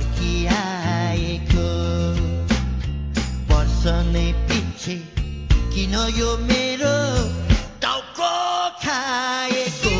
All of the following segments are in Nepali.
फर्किआएको वर्ष नै पछि किन यो मेरो टाउको खाएको?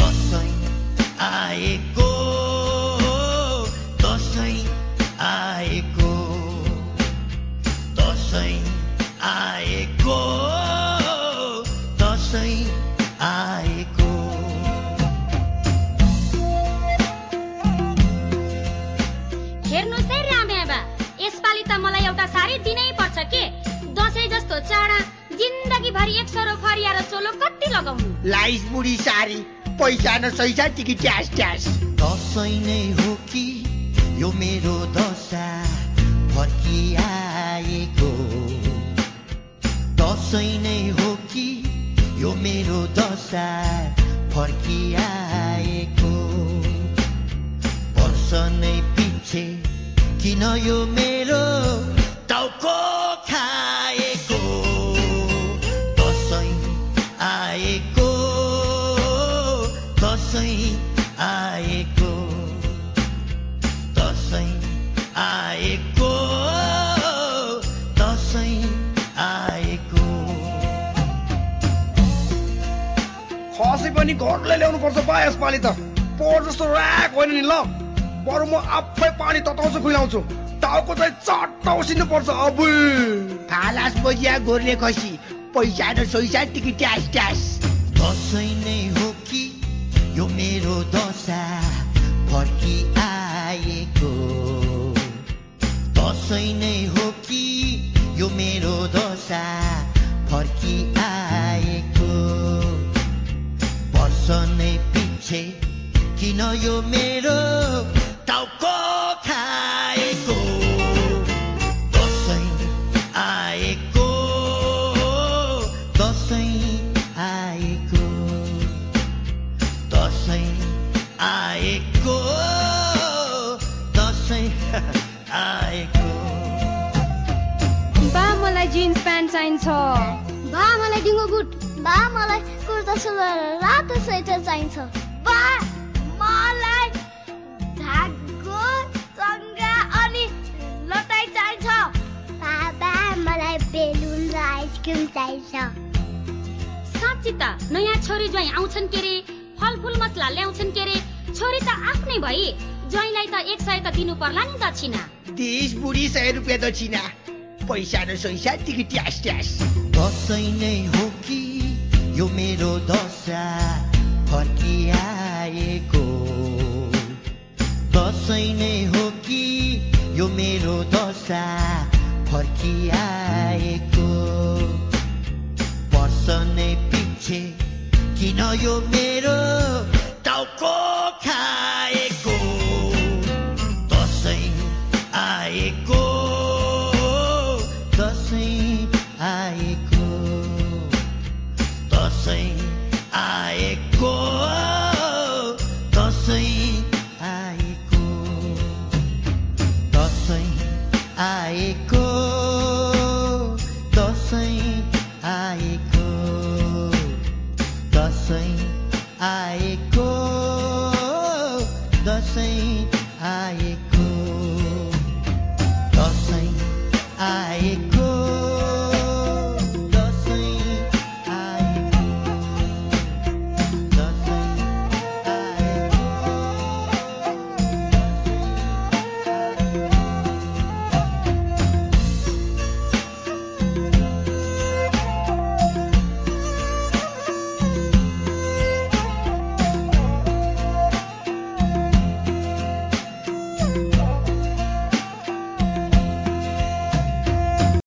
दसैँ आएको दसैँ आएको दसैँ आएको। साडी दिनै पर्छ के? दसैँ जस्तो चाडा जिन्दगीभरि एक सरो फरिया र चोलो कति लगाउनु? लाइस बुढी सारी पैसा न सैसा टिकी ट्यास ट्यास। दसैँ नै हो कि यो मेरो दशा फर्किआएको? दसैँ नै हो कि यो मेरो दशा फर्किआएको? वर्ष नै पछि किन यो मेरो खसी पनि घरले ल्याउनु पर्छ बा यसपालि त। पोहोर जस्तो ऱ्याक होइन नि ल। बरु म आफै पानी तताउँछु खुलाउँछु। टाउको चाहिँ चट्ट उसिन्नु पर्छ अबुल फालास बजिया गोर्ले खसी। पैसा न सैसा टिकी ट्यास ट्यास। दसैँ नै हो कि यो मेरो दशा? फर्किआएको दसैँ नै हो कि यो मेरो दशा? फर्किआएको पछि किन यो मेरो टाउको खाएको दसैँ आएको दसैँ आएको दसैँ आएको दसैँ आएको बा मलाई जिन्स प्यान्ट चाहिन्छ। बा मलाई डिङ्गो बुट। बा मलाई कुर्ता सुलवार रातो स्वेटर चाहिन्छ। मलाई धागो चङ्गा अनि लटाई चाहिन्छ बाबा मलाई बेलुन र आइसक्रिम चाहिन्छ साँच्ची त नयाँ छोरी ज्वाइँ आउँछन् के रे फलफुल मसला ल्याउँछन् के रे छोरी त आफ्नै भई। ज्वाइँलाई त एक सय त दिनु पर्ला नि दक्षिणा तिस बुढी सय रुपियाँ दक्षिणा पैसा न सैसा टिकी ट्यास ट्यास दसैँ नै हो कि यो मेरो दशा? फर्किआएको नै हो कि यो मेरो दशा फर्किआएको? वर्ष नै पछि किन यो मेरो टाउको खाएको? दसैँ आएको दसैँ आएको दसैँ आएको। आएको दसैँ आएको दसैँ आएको दसैँ आएको दसैँ आएको